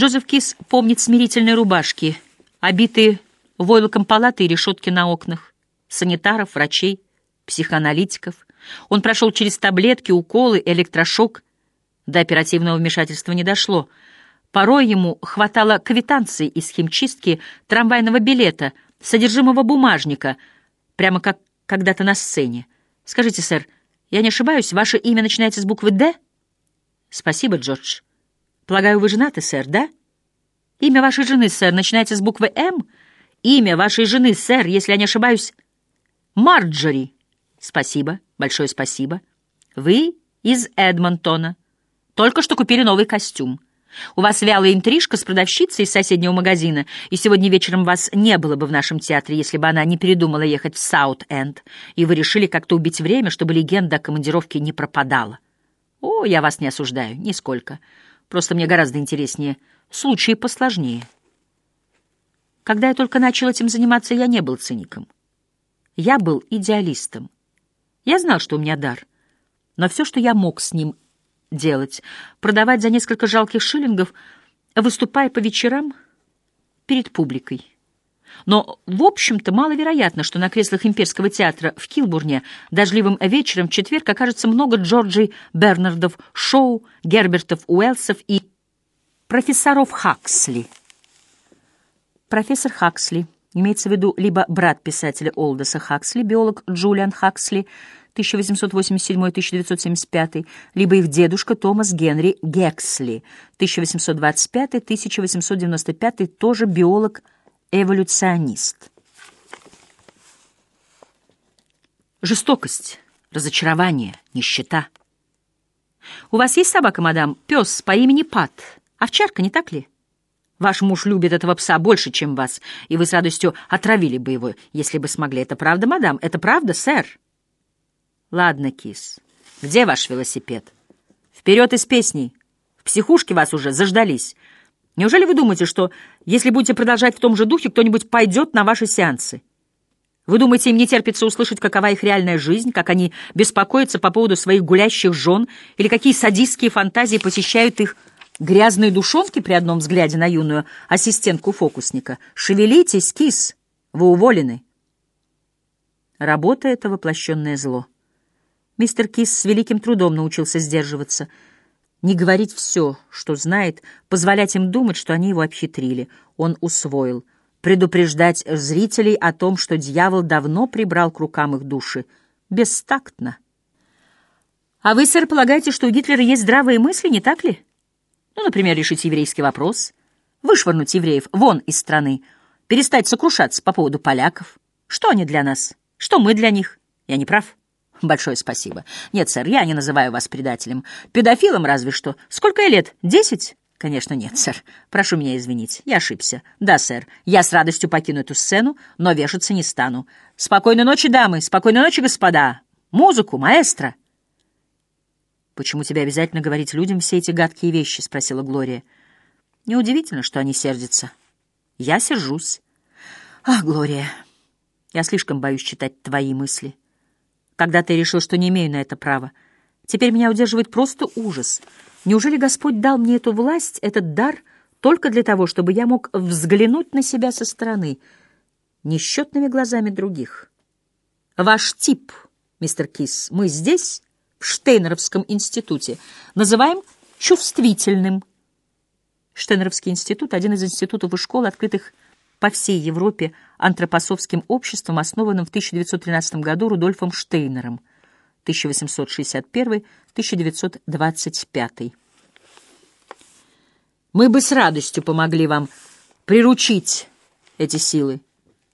Джозеф Кис помнит смирительные рубашки, обитые войлоком палаты и решетки на окнах, санитаров, врачей, психоаналитиков. Он прошел через таблетки, уколы, электрошок. До оперативного вмешательства не дошло. Порой ему хватало квитанции из химчистки, трамвайного билета, содержимого бумажника, прямо как когда-то на сцене. Скажите, сэр, я не ошибаюсь, ваше имя начинается с буквы «Д»? Спасибо, Джордж. Полагаю, вы женаты, сэр, да? Имя вашей жены, сэр, начинается с буквы «М»? Имя вашей жены, сэр, если я не ошибаюсь, Марджори. Спасибо, большое спасибо. Вы из Эдмонтона. Только что купили новый костюм. У вас вялая интрижка с продавщицей из соседнего магазина, и сегодня вечером вас не было бы в нашем театре, если бы она не передумала ехать в Саут-Энд, и вы решили как-то убить время, чтобы легенда о командировке не пропадала. О, я вас не осуждаю, нисколько. Просто мне гораздо интереснее случаи посложнее. Когда я только начал этим заниматься, я не был циником. Я был идеалистом. Я знал, что у меня дар, но все, что я мог с ним делать, продавать за несколько жалких шиллингов, выступая по вечерам перед публикой. Но, в общем-то, маловероятно, что на креслах имперского театра в Килбурне дождливым вечером в четверг окажется много Джорджей Бернардов, Шоу, Гербертов, Уэлсов и профессоров Хаксли. Профессор Хаксли имеется в виду либо брат писателя Олдоса Хаксли, биолог Джулиан Хаксли, 1887-1975, либо их дедушка Томас Генри Гексли, 1825-1895, тоже биолог эволюционист. Жестокость, разочарование, нищета. У вас есть собака, мадам? Пес по имени Пат. Овчарка, не так ли? Ваш муж любит этого пса больше, чем вас, и вы с радостью отравили бы его, если бы смогли. Это правда, мадам? Это правда, сэр? Ладно, кис. Где ваш велосипед? Вперед из песней. В психушке вас уже заждались. Неужели вы думаете, что если будете продолжать в том же духе, кто-нибудь пойдет на ваши сеансы? Вы думаете, им не терпится услышать, какова их реальная жизнь, как они беспокоятся по поводу своих гулящих жен, или какие садистские фантазии посещают их грязные душонки при одном взгляде на юную ассистентку фокусника? Шевелитесь, кис, вы уволены. Работа — это воплощенное зло. Мистер Кис с великим трудом научился сдерживаться — не говорить все, что знает, позволять им думать, что они его обхитрили. Он усвоил. Предупреждать зрителей о том, что дьявол давно прибрал к рукам их души. Бестактно. А вы, сэр, полагаете, что у Гитлера есть здравые мысли, не так ли? Ну, например, решить еврейский вопрос, вышвырнуть евреев вон из страны, перестать сокрушаться по поводу поляков. Что они для нас? Что мы для них? Я не прав? Большое спасибо. Нет, сэр, я не называю вас предателем. Педофилом разве что. Сколько лет? Десять? Конечно, нет, сэр. Прошу меня извинить. Я ошибся. Да, сэр. Я с радостью покину эту сцену, но вешаться не стану. Спокойной ночи, дамы. Спокойной ночи, господа. Музыку, маэстро. Почему тебе обязательно говорить людям все эти гадкие вещи? Спросила Глория. Неудивительно, что они сердятся. Я сержусь. Ах, Глория, я слишком боюсь читать твои мысли. Когда ты решил, что не имею на это права. Теперь меня удерживает просто ужас. Неужели Господь дал мне эту власть, этот дар, только для того, чтобы я мог взглянуть на себя со стороны, несчетными глазами других? Ваш тип, мистер Кис, мы здесь, в Штейнеровском институте, называем чувствительным. Штейнеровский институт — один из институтов и школ, открытых по всей Европе антропософским обществом, основанным в 1913 году Рудольфом Штейнером 1861-1925. Мы бы с радостью помогли вам приручить эти силы.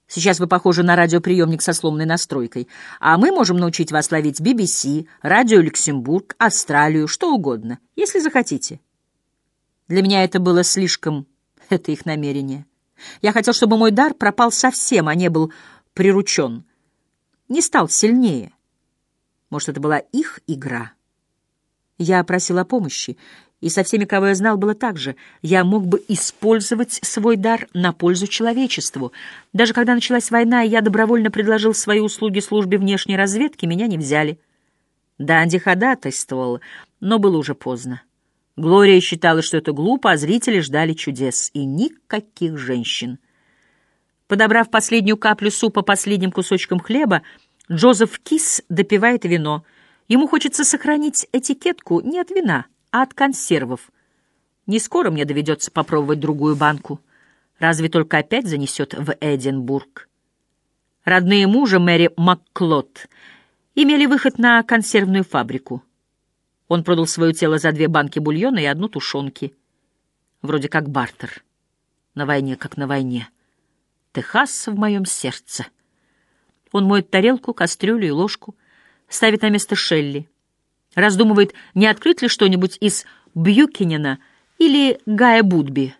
Сейчас вы похожи на радиоприемник со сломанной настройкой, а мы можем научить вас ловить BBC, радио Люксембург, Австралию, что угодно, если захотите. Для меня это было слишком, это их намерение. Я хотел, чтобы мой дар пропал совсем, а не был приручен. Не стал сильнее. Может, это была их игра? Я просил о помощи, и со всеми, кого я знал, было так же. Я мог бы использовать свой дар на пользу человечеству. Даже когда началась война, и я добровольно предложил свои услуги службе внешней разведки, меня не взяли. Данди ходатайствовал, но было уже поздно. Глория считала, что это глупо, а зрители ждали чудес. И никаких женщин. Подобрав последнюю каплю супа последним кусочком хлеба, Джозеф Кис допивает вино. Ему хочется сохранить этикетку не от вина, а от консервов. Не скоро мне доведется попробовать другую банку. Разве только опять занесет в Эдинбург. Родные мужа Мэри Макклот имели выход на консервную фабрику. Он продал свое тело за две банки бульона и одну тушенки. Вроде как бартер. На войне, как на войне. Техас в моем сердце. Он моет тарелку, кастрюлю и ложку, ставит на место Шелли. Раздумывает, не открыть ли что-нибудь из Бьюкинена или Гая Будби.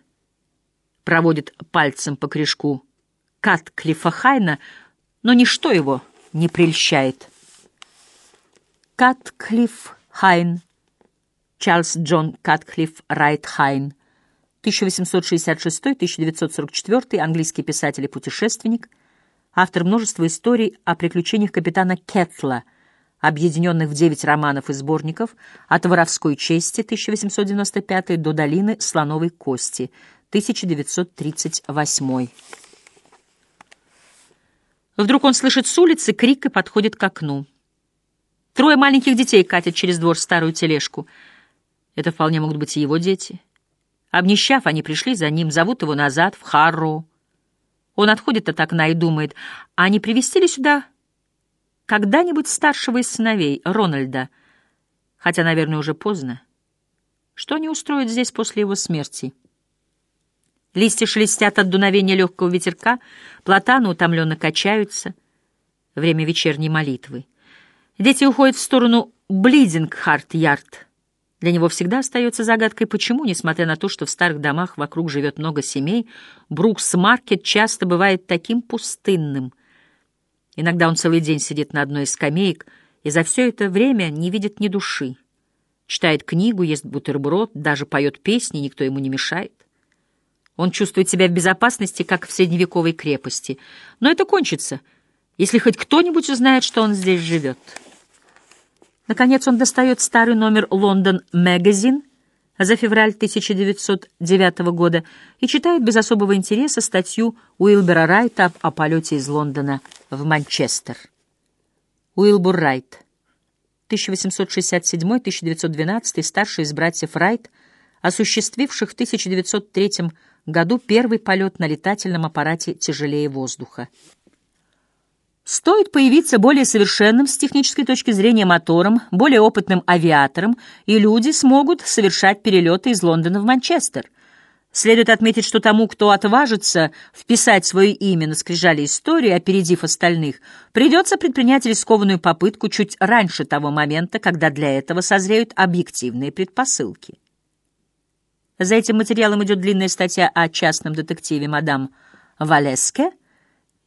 Проводит пальцем по крышку Катклифа Хайна, но ничто его не прельщает. Катклифф Хайн, Чарльз Джон Катклифф Райт Хайн, 1866-1944, английский писатель и путешественник, автор множества историй о приключениях капитана Кетла, объединенных в девять романов и сборников «От воровской чести» 1895 до «Долины слоновой кости» 1938. Вдруг он слышит с улицы крик и подходит к окну. Трое маленьких детей катят через двор старую тележку. Это вполне могут быть и его дети. Обнищав, они пришли за ним, зовут его назад, в Харроу. Он отходит от окна и думает, а не привезти ли сюда когда-нибудь старшего из сыновей, Рональда? Хотя, наверное, уже поздно. Что они устроят здесь после его смерти? Листья шелестят от дуновения легкого ветерка, платаны утомленно качаются. Время вечерней молитвы. Дети уходят в сторону Блидингхарт-Ярд. Для него всегда остается загадкой, почему, несмотря на то, что в старых домах вокруг живет много семей, Брукс-маркет часто бывает таким пустынным. Иногда он целый день сидит на одной из скамеек и за все это время не видит ни души. Читает книгу, ест бутерброд, даже поет песни, никто ему не мешает. Он чувствует себя в безопасности, как в средневековой крепости. Но это кончится, если хоть кто-нибудь узнает, что он здесь живет». Наконец он достает старый номер «Лондон Magazine за февраль 1909 года и читает без особого интереса статью Уилбера Райта о полете из Лондона в Манчестер. Уилбур Райт, 1867-1912, старший из братьев Райт, осуществивших в 1903 году первый полет на летательном аппарате тяжелее воздуха. Стоит появиться более совершенным с технической точки зрения мотором, более опытным авиатором, и люди смогут совершать перелеты из Лондона в Манчестер. Следует отметить, что тому, кто отважится вписать свое имя на скрижали истории, опередив остальных, придется предпринять рискованную попытку чуть раньше того момента, когда для этого созреют объективные предпосылки. За этим материалом идет длинная статья о частном детективе мадам Валеске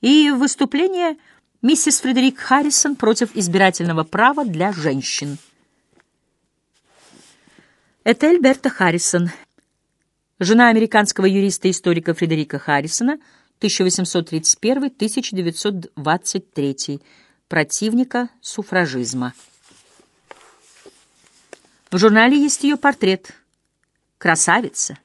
и выступление Миссис Фредерик Харрисон против избирательного права для женщин. Этель Берта Харрисон, жена американского юриста-историка Фредерика Харрисона, 1831-1923, противника суфражизма. В журнале есть ее портрет. Красавица.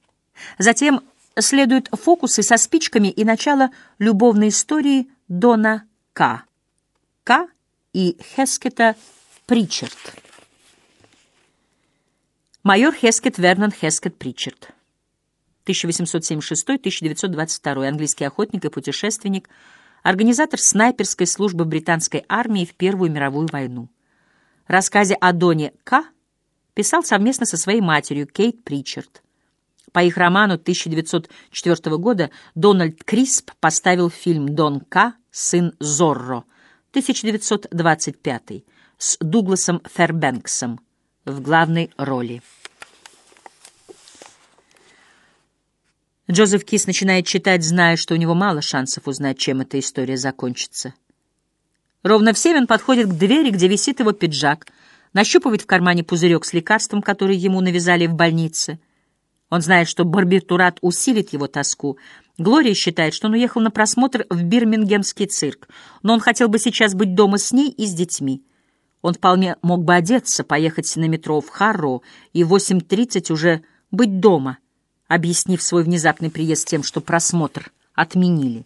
Затем следуют фокусы со спичками и начало любовной истории Дона к. К. и Хескета Причард. Майор Хескет Вернон Хескет Причард. 1876-1922, английский охотник и путешественник, организатор снайперской службы британской армии в Первую мировую войну. В рассказе о Доне К. писал совместно со своей матерью Кейт Причард. По их роману 1904 года Дональд Крисп поставил фильм «Дон К сын Зорро», 1925, с Дугласом Фербенксом в главной роли. Джозеф Кис начинает читать, зная, что у него мало шансов узнать, чем эта история закончится. Ровно в семь он подходит к двери, где висит его пиджак, нащупывает в кармане пузырек с лекарством, который ему навязали в больнице. Он знает, что барбитурат усилит его тоску, Глория считает, что он уехал на просмотр в Бирмингемский цирк, но он хотел бы сейчас быть дома с ней и с детьми. Он вполне мог бы одеться, поехать на метро в Харроу и в 8.30 уже быть дома, объяснив свой внезапный приезд тем, что просмотр отменили.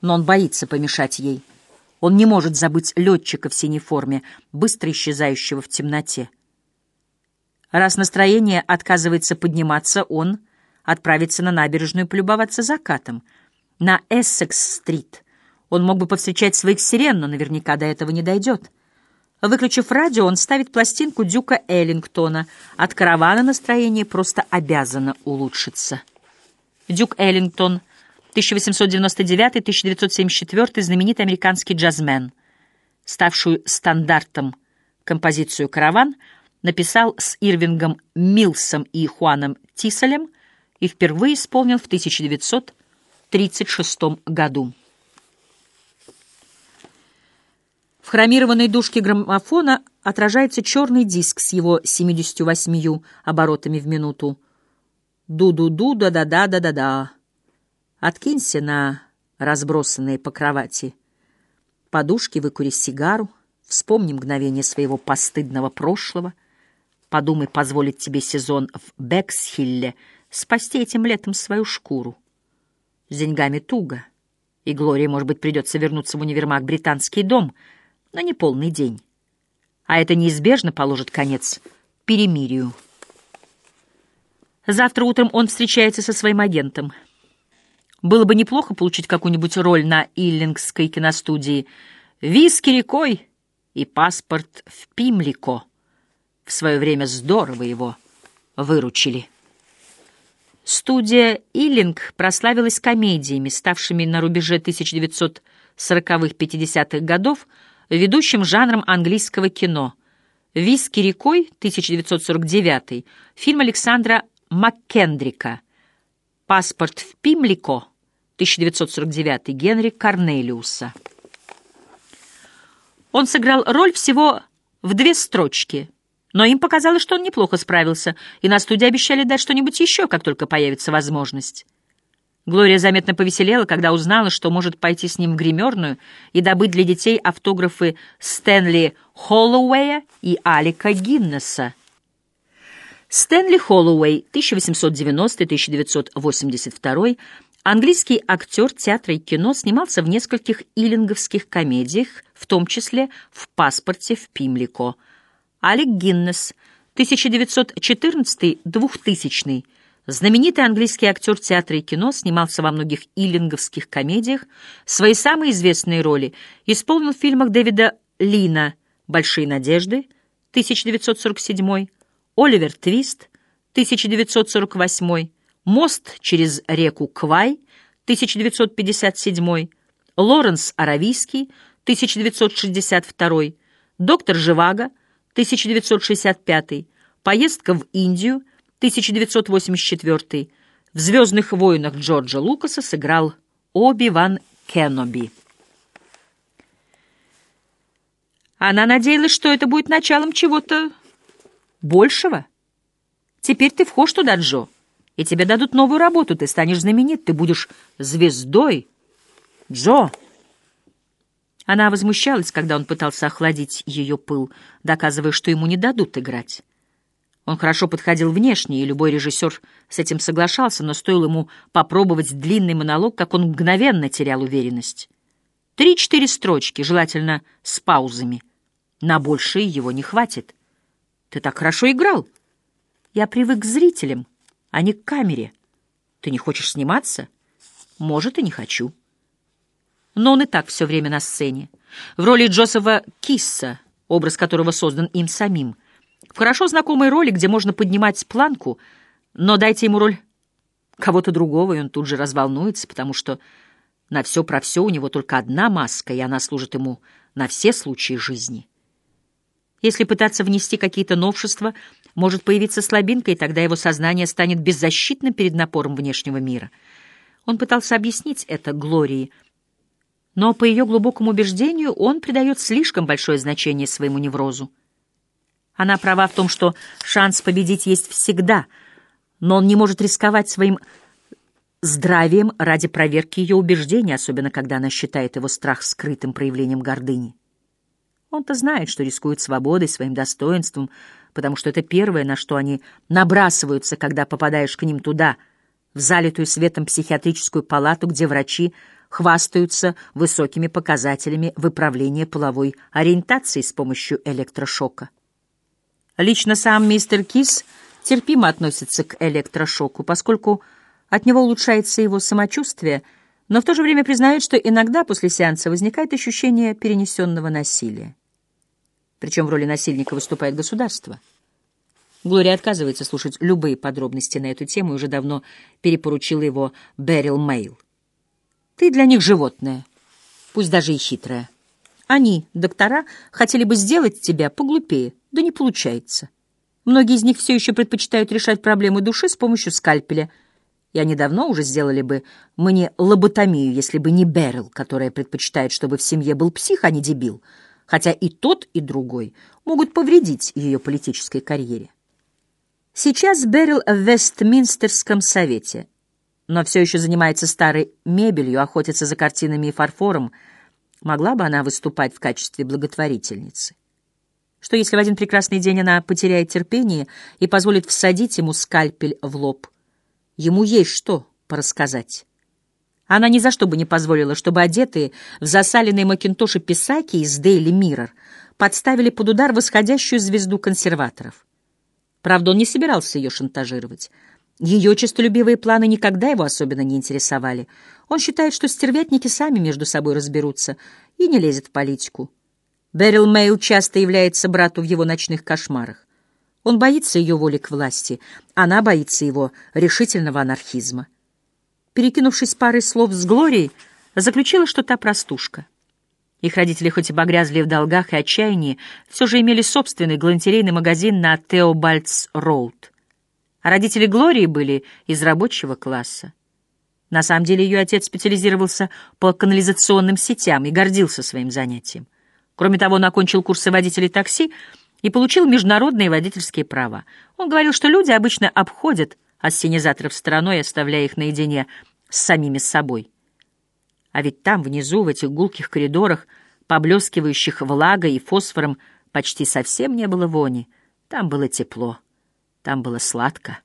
Но он боится помешать ей. Он не может забыть летчика в синей форме, быстро исчезающего в темноте. Раз настроение отказывается подниматься, он отправится на набережную полюбоваться закатом. На Эссекс-стрит он мог бы повстречать своих сирен, но наверняка до этого не дойдет. Выключив радио, он ставит пластинку Дюка Эллингтона. От каравана настроение просто обязано улучшиться. Дюк Эллингтон, 1899-1974, знаменитый американский джазмен. Ставшую стандартом композицию «Караван» написал с Ирвингом Милсом и Хуаном Тиселем и впервые исполнил в 1936 году. В хромированной дужке граммофона отражается черный диск с его 78 оборотами в минуту. Ду-ду-ду, да-да-да-да-да-да. Откинься на разбросанные по кровати. Подушки выкури сигару, вспомни мгновение своего постыдного прошлого. Подумай, позволить тебе сезон в Бексхилле спасти этим летом свою шкуру. С деньгами туго, и Глории, может быть, придется вернуться в универмаг «Британский дом», но не полный день. А это неизбежно положит конец перемирию. Завтра утром он встречается со своим агентом. Было бы неплохо получить какую-нибудь роль на Иллингской киностудии. «Виски рекой» и паспорт в Пимлико. В свое время здорово его выручили. Студия «Иллинг» прославилась комедиями, ставшими на рубеже 1940-50-х годов ведущим жанром английского кино. «Виски рекой» 1949, фильм Александра Маккендрика. «Паспорт в Пимлико» 1949 Генри Корнелиуса. Он сыграл роль всего в две строчки, но им показалось, что он неплохо справился, и на студии обещали дать что-нибудь еще, как только появится возможность. Глория заметно повеселела, когда узнала, что может пойти с ним в гримерную и добыть для детей автографы Стэнли Холлоуэя и Алика Гиннесса. Стэнли Холлоуэй, 1890-1982, английский актер театра и кино, снимался в нескольких иллинговских комедиях, в том числе в «Паспорте в Пимлико». Алик Гиннес, 1914-2000, Знаменитый английский актер театра и кино снимался во многих иллинговских комедиях. Свои самые известные роли исполнил в фильмах Дэвида Лина «Большие надежды» 1947, «Оливер Твист» 1948, «Мост через реку Квай» 1957, «Лоренс Аравийский» 1962, «Доктор Живаго» 1965, «Поездка в Индию» 1984 в «Звездных войнах» Джорджа Лукаса сыграл Оби-Ван Кеноби. Она надеялась, что это будет началом чего-то большего. Теперь ты вхож туда, Джо, и тебе дадут новую работу, ты станешь знаменит, ты будешь звездой. Джо! Она возмущалась, когда он пытался охладить ее пыл, доказывая, что ему не дадут играть. Он хорошо подходил внешне, и любой режиссер с этим соглашался, но стоило ему попробовать длинный монолог, как он мгновенно терял уверенность. Три-четыре строчки, желательно с паузами. На большее его не хватит. Ты так хорошо играл. Я привык к зрителям, а не к камере. Ты не хочешь сниматься? Может, и не хочу. Но он и так все время на сцене. В роли Джозефа Кисса, образ которого создан им самим — в хорошо знакомой роли, где можно поднимать планку, но дайте ему роль кого-то другого, и он тут же разволнуется, потому что на все про все у него только одна маска, и она служит ему на все случаи жизни. Если пытаться внести какие-то новшества, может появиться слабинка, и тогда его сознание станет беззащитным перед напором внешнего мира. Он пытался объяснить это Глории, но по ее глубокому убеждению он придает слишком большое значение своему неврозу. Она права в том, что шанс победить есть всегда, но он не может рисковать своим здравием ради проверки ее убеждений, особенно когда она считает его страх скрытым проявлением гордыни. Он-то знает, что рискует свободой, своим достоинством, потому что это первое, на что они набрасываются, когда попадаешь к ним туда, в залитую светом психиатрическую палату, где врачи хвастаются высокими показателями выправления половой ориентации с помощью электрошока. Лично сам мистер Кис терпимо относится к электрошоку, поскольку от него улучшается его самочувствие, но в то же время признает, что иногда после сеанса возникает ощущение перенесенного насилия. Причем в роли насильника выступает государство. Глория отказывается слушать любые подробности на эту тему и уже давно перепоручила его Берил Мейл. Ты для них животное, пусть даже и хитрое. Они, доктора, хотели бы сделать тебя поглупее, да не получается. Многие из них все еще предпочитают решать проблемы души с помощью скальпеля, и они давно уже сделали бы мне лоботомию, если бы не Берил, которая предпочитает, чтобы в семье был псих, а не дебил, хотя и тот, и другой могут повредить ее политической карьере. Сейчас Берил в Вестминстерском совете, но все еще занимается старой мебелью, охотится за картинами и фарфором, могла бы она выступать в качестве благотворительницы? Что если в один прекрасный день она потеряет терпение и позволит всадить ему скальпель в лоб? Ему есть что порассказать. Она ни за что бы не позволила, чтобы одетые в засаленные макинтоши писаки из Дейли Миррор подставили под удар восходящую звезду консерваторов. Правда, он не собирался ее шантажировать. Ее честолюбивые планы никогда его особенно не интересовали. Он считает, что стервятники сами между собой разберутся и не лезет в политику. Берил Мэйл часто является брату в его ночных кошмарах. Он боится ее воли к власти, она боится его решительного анархизма. Перекинувшись парой слов с Глорией, заключила, что та простушка. Их родители хоть и погрязли в долгах и отчаянии, все же имели собственный галантерейный магазин на Теобальдс-Роуд а родители Глории были из рабочего класса. На самом деле ее отец специализировался по канализационным сетям и гордился своим занятием. Кроме того, он окончил курсы водителей такси и получил международные водительские права. Он говорил, что люди обычно обходят ассенизаторов стороной, оставляя их наедине с самими собой. А ведь там, внизу, в этих гулких коридорах, поблескивающих влагой и фосфором, почти совсем не было вони. Там было тепло. Там было сладко.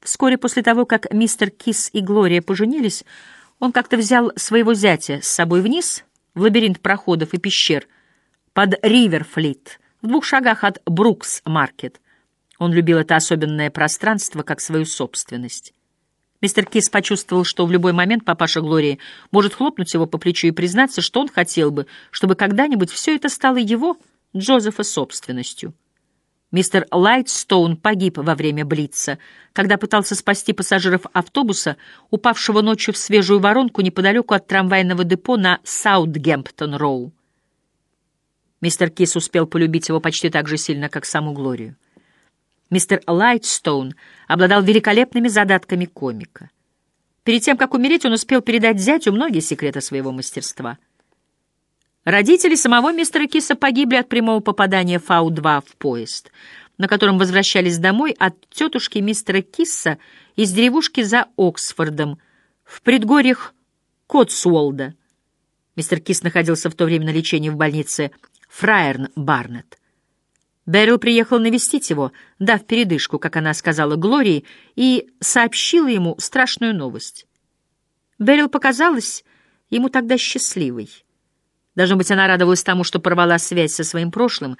Вскоре после того, как мистер Кис и Глория поженились, он как-то взял своего зятя с собой вниз, в лабиринт проходов и пещер, под Риверфлит, в двух шагах от Брукс-маркет. Он любил это особенное пространство как свою собственность. Мистер Кис почувствовал, что в любой момент папаша Глории может хлопнуть его по плечу и признаться, что он хотел бы, чтобы когда-нибудь все это стало его, Джозефа, собственностью. Мистер Лайтстоун погиб во время Блица, когда пытался спасти пассажиров автобуса, упавшего ночью в свежую воронку неподалеку от трамвайного депо на Саутгемптон-Роу. Мистер Кис успел полюбить его почти так же сильно, как саму Глорию. Мистер Лайтстоун обладал великолепными задатками комика. Перед тем, как умереть, он успел передать зятю многие секреты своего мастерства — Родители самого мистера Киса погибли от прямого попадания Фау-2 в поезд, на котором возвращались домой от тетушки мистера Кисса из деревушки за Оксфордом в предгорьях Котсуолда. Мистер Кис находился в то время на лечении в больнице Фраерн Барнетт. Берил приехал навестить его, дав передышку, как она сказала Глории, и сообщила ему страшную новость. Берил показалась ему тогда счастливой. Должно быть, она радовалась тому, что порвала связь со своим прошлым.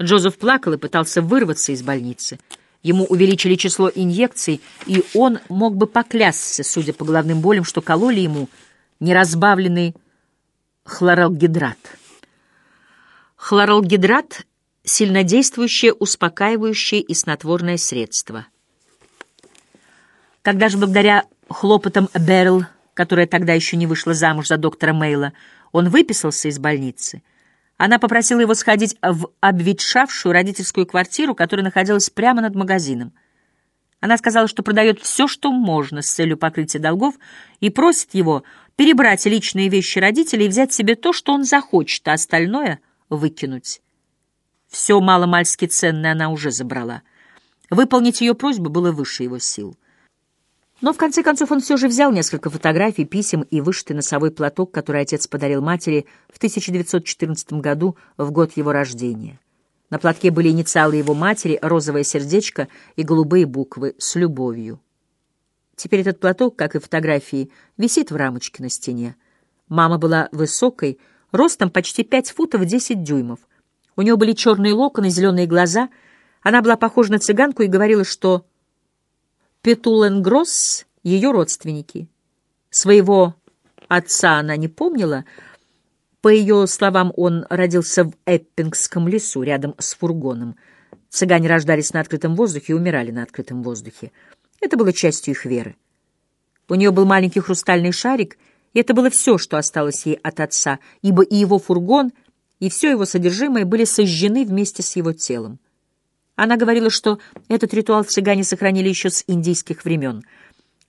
Джозеф плакал и пытался вырваться из больницы. Ему увеличили число инъекций, и он мог бы поклясться, судя по головным болям, что кололи ему неразбавленный хлоралгидрат. Хлоралгидрат — сильнодействующее, успокаивающее и снотворное средство. Когда же благодаря хлопотам Берл, которая тогда еще не вышла замуж за доктора Мейла, он выписался из больницы. Она попросила его сходить в обветшавшую родительскую квартиру, которая находилась прямо над магазином. Она сказала, что продает все, что можно с целью покрытия долгов, и просит его перебрать личные вещи родителей и взять себе то, что он захочет, а остальное — выкинуть. Все маломальски ценное она уже забрала. Выполнить ее просьбу было выше его сил. Но в конце концов он все же взял несколько фотографий, писем и вышитый носовой платок, который отец подарил матери в 1914 году, в год его рождения. На платке были инициалы его матери, розовое сердечко и голубые буквы «С любовью». Теперь этот платок, как и фотографии, висит в рамочке на стене. Мама была высокой, ростом почти пять футов десять дюймов. У нее были черные локоны, зеленые глаза. Она была похожа на цыганку и говорила, что Петуленгросс — ее родственники. Своего отца она не помнила. По ее словам, он родился в Эппингском лесу, рядом с фургоном. Цыгане рождались на открытом воздухе и умирали на открытом воздухе. Это было частью их веры. У нее был маленький хрустальный шарик, и это было все, что осталось ей от отца, ибо и его фургон, и все его содержимое были сожжены вместе с его телом. Она говорила, что этот ритуал цыгане сохранили еще с индийских времен.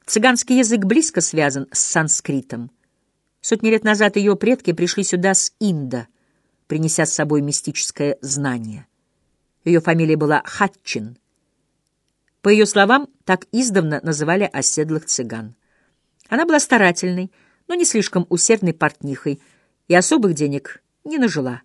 Цыганский язык близко связан с санскритом. Сотни лет назад ее предки пришли сюда с Инда, принеся с собой мистическое знание. Ее фамилия была Хатчин. По ее словам, так издавна называли оседлых цыган. Она была старательной, но не слишком усердной портнихой, и особых денег не нажила.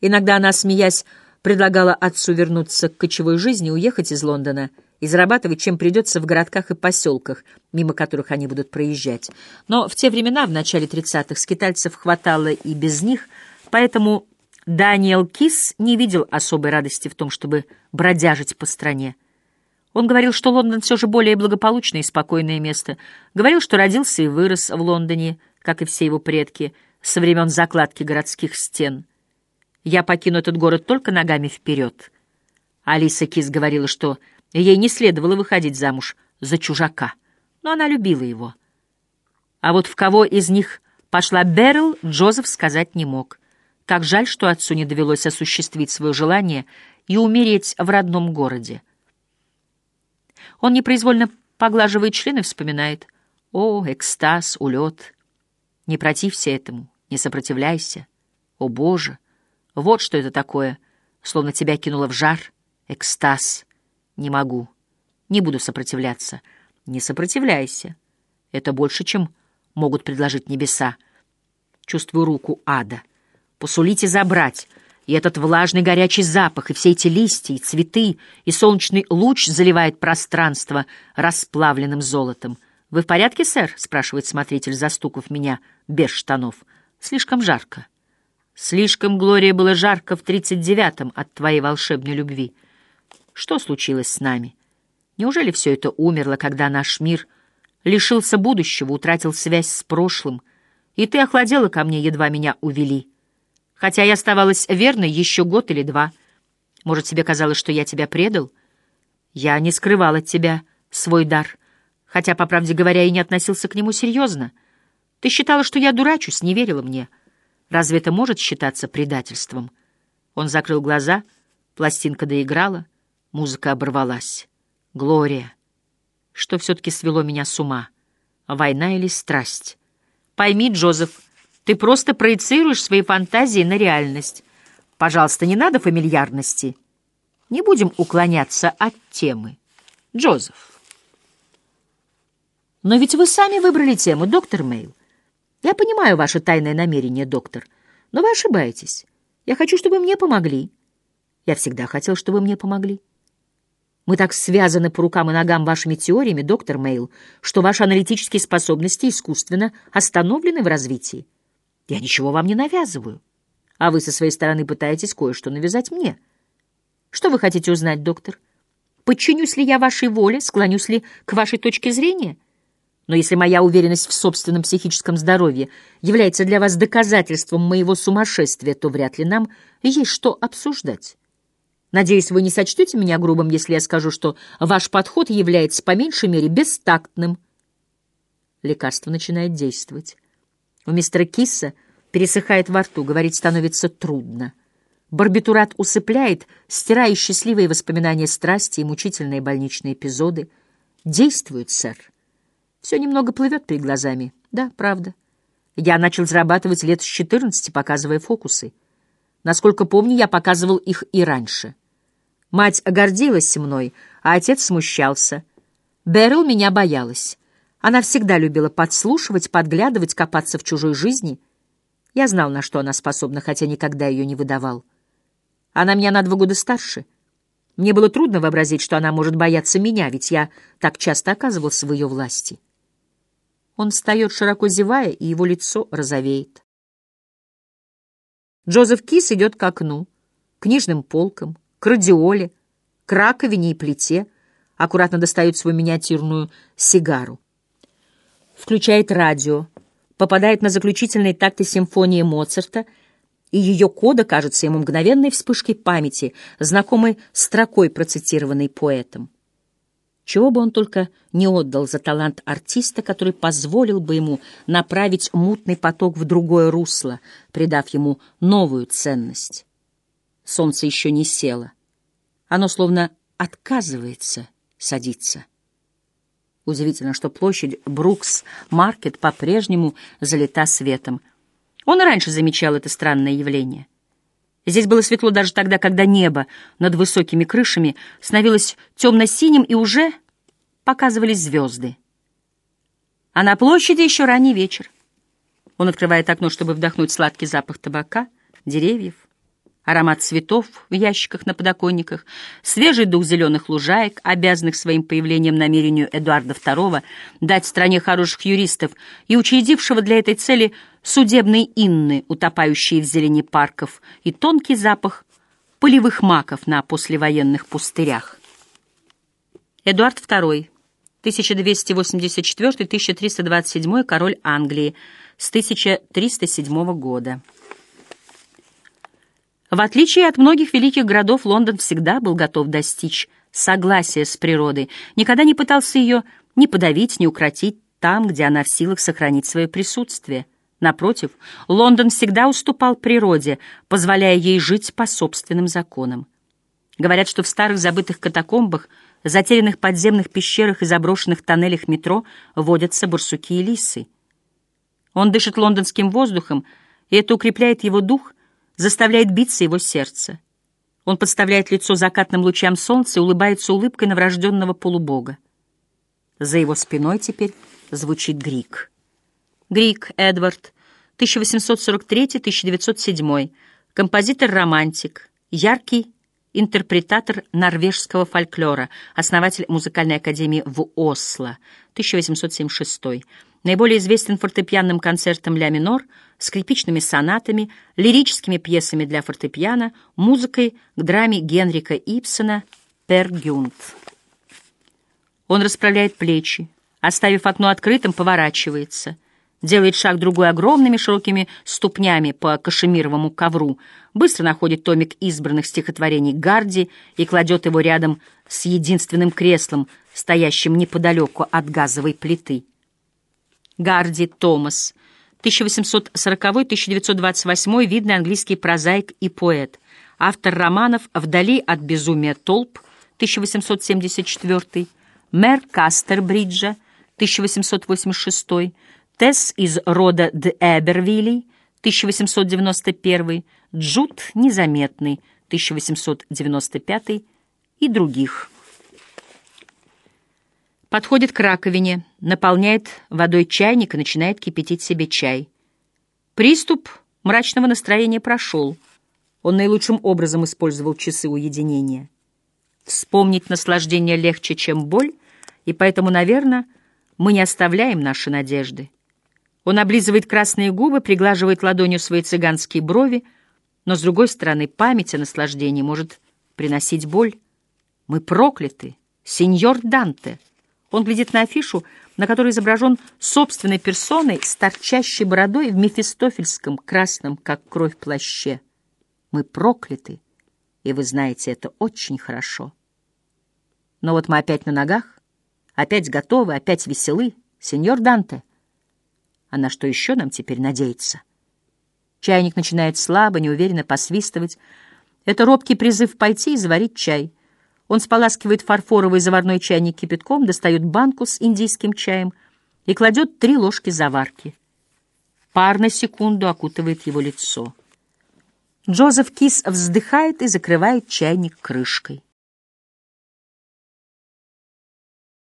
Иногда она, смеясь, предлагала отцу вернуться к кочевой жизни, уехать из Лондона и зарабатывать, чем придется в городках и поселках, мимо которых они будут проезжать. Но в те времена, в начале 30-х, скитальцев хватало и без них, поэтому Даниэл Кис не видел особой радости в том, чтобы бродяжить по стране. Он говорил, что Лондон все же более благополучное и спокойное место. Говорил, что родился и вырос в Лондоне, как и все его предки, со времен закладки городских стен — я покину этот город только ногами вперед. Алиса Кис говорила, что ей не следовало выходить замуж за чужака, но она любила его. А вот в кого из них пошла Берл, Джозеф сказать не мог. Как жаль, что отцу не довелось осуществить свое желание и умереть в родном городе. Он непроизвольно поглаживает члены вспоминает. О, экстаз, улет! Не протився этому, не сопротивляйся. О, Боже! Вот что это такое, словно тебя кинуло в жар, экстаз. Не могу, не буду сопротивляться. Не сопротивляйся. Это больше, чем могут предложить небеса. Чувствую руку ада. Посулите забрать. И этот влажный горячий запах, и все эти листья, и цветы, и солнечный луч заливает пространство расплавленным золотом. «Вы в порядке, сэр?» — спрашивает смотритель, застукав меня без штанов. «Слишком жарко». Слишком, Глория, было жарко в тридцать девятом от твоей волшебной любви. Что случилось с нами? Неужели все это умерло, когда наш мир лишился будущего, утратил связь с прошлым, и ты охладела ко мне, едва меня увели? Хотя я оставалась верной еще год или два. Может, тебе казалось, что я тебя предал? Я не скрывал от тебя свой дар, хотя, по правде говоря, и не относился к нему серьезно. Ты считала, что я дурачусь, не верила мне — Разве это может считаться предательством? Он закрыл глаза, пластинка доиграла, музыка оборвалась. Глория. Что все-таки свело меня с ума? Война или страсть? Пойми, Джозеф, ты просто проецируешь свои фантазии на реальность. Пожалуйста, не надо фамильярности. Не будем уклоняться от темы. Джозеф. Но ведь вы сами выбрали тему, доктор Мейл. Я понимаю ваше тайное намерение, доктор, но вы ошибаетесь. Я хочу, чтобы мне помогли. Я всегда хотел, чтобы мне помогли. Мы так связаны по рукам и ногам вашими теориями, доктор Мейл, что ваши аналитические способности искусственно остановлены в развитии. Я ничего вам не навязываю, а вы со своей стороны пытаетесь кое-что навязать мне. Что вы хотите узнать, доктор? Подчинюсь ли я вашей воле, склонюсь ли к вашей точке зрения — но если моя уверенность в собственном психическом здоровье является для вас доказательством моего сумасшествия, то вряд ли нам есть что обсуждать. Надеюсь, вы не сочтете меня грубым, если я скажу, что ваш подход является по меньшей мере бестактным. Лекарство начинает действовать. У мистера Кисса пересыхает во рту, говорить становится трудно. Барбитурат усыпляет, стирая счастливые воспоминания страсти и мучительные больничные эпизоды. Действует, сэр. Все немного плывет перед глазами. Да, правда. Я начал зарабатывать лет с 14, показывая фокусы. Насколько помню, я показывал их и раньше. Мать гордилась мной, а отец смущался. Берл меня боялась. Она всегда любила подслушивать, подглядывать, копаться в чужой жизни. Я знал, на что она способна, хотя никогда ее не выдавал. Она меня на два года старше. Мне было трудно вообразить, что она может бояться меня, ведь я так часто оказывался в ее власти. Он встает, широко зевая, и его лицо розовеет. Джозеф Кис идет к окну, к книжным полкам, к радиоле, к раковине и плите, аккуратно достает свою миниатюрную сигару включает радио, попадает на заключительные такты симфонии Моцарта, и ее кода кажется ему мгновенной вспышкой памяти, знакомой строкой, процитированной поэтом. Чего бы он только не отдал за талант артиста, который позволил бы ему направить мутный поток в другое русло, придав ему новую ценность. Солнце еще не село. Оно словно отказывается садиться. Удивительно, что площадь Брукс-Маркет по-прежнему залита светом. Он и раньше замечал это странное явление. Здесь было светло даже тогда, когда небо над высокими крышами становилось темно-синим и уже показывались звезды. А на площади еще ранний вечер. Он открывает окно, чтобы вдохнуть сладкий запах табака, деревьев, аромат цветов в ящиках на подоконниках, свежий дух зеленых лужаек, обязанных своим появлением намерению Эдуарда II дать стране хороших юристов и учредившего для этой цели судебные инны, утопающие в зелени парков, и тонкий запах полевых маков на послевоенных пустырях. Эдуард II, 1284-1327, король Англии, с 1307 года. В отличие от многих великих городов, Лондон всегда был готов достичь согласия с природой, никогда не пытался ее ни подавить, ни укротить там, где она в силах сохранить свое присутствие. Напротив, Лондон всегда уступал природе, позволяя ей жить по собственным законам. Говорят, что в старых забытых катакомбах, затерянных подземных пещерах и заброшенных тоннелях метро водятся барсуки и лисы. Он дышит лондонским воздухом, и это укрепляет его дух — заставляет биться его сердце. Он подставляет лицо закатным лучам солнца и улыбается улыбкой новорожденного полубога. За его спиной теперь звучит Грик. Грик Эдвард, 1843-1907, композитор-романтик, яркий интерпретатор норвежского фольклора, основатель музыкальной академии в Осло, 1876 наиболее известен фортепианным концертом ля минор, скрипичными сонатами, лирическими пьесами для фортепиано, музыкой к драме Генрика Ипсона «Пер Гюнт». Он расправляет плечи, оставив окно открытым, поворачивается, делает шаг другой огромными широкими ступнями по кашемировому ковру, быстро находит томик избранных стихотворений Гарди и кладет его рядом с единственным креслом, стоящим неподалеку от газовой плиты. Гарди Томас, 1840-1928, видный английский прозаик и поэт, автор романов «Вдали от безумия толп», 1874, «Мэр Кастербриджа», 1886, «Тесс из рода Д. Эбервилли», 1891, «Джуд незаметный», 1895 и других. Подходит к раковине, наполняет водой чайник и начинает кипятить себе чай. Приступ мрачного настроения прошел. Он наилучшим образом использовал часы уединения. Вспомнить наслаждение легче, чем боль, и поэтому, наверное, мы не оставляем наши надежды. Он облизывает красные губы, приглаживает ладонью свои цыганские брови, но, с другой стороны, память о наслаждении может приносить боль. Мы прокляты, сеньор Данте. Он глядит на афишу, на которой изображен собственной персоной с торчащей бородой в мефистофельском красном, как кровь, плаще. Мы прокляты, и вы знаете это очень хорошо. Но вот мы опять на ногах, опять готовы, опять веселы, сеньор Данте. А на что еще нам теперь надеяться? Чайник начинает слабо, неуверенно посвистывать. Это робкий призыв пойти и заварить чай — он споласкивает фарфоровый заварной чайник кипятком, достает банку с индийским чаем и кладет три ложки заварки. Пар на секунду окутывает его лицо. Джозеф Кис вздыхает и закрывает чайник крышкой.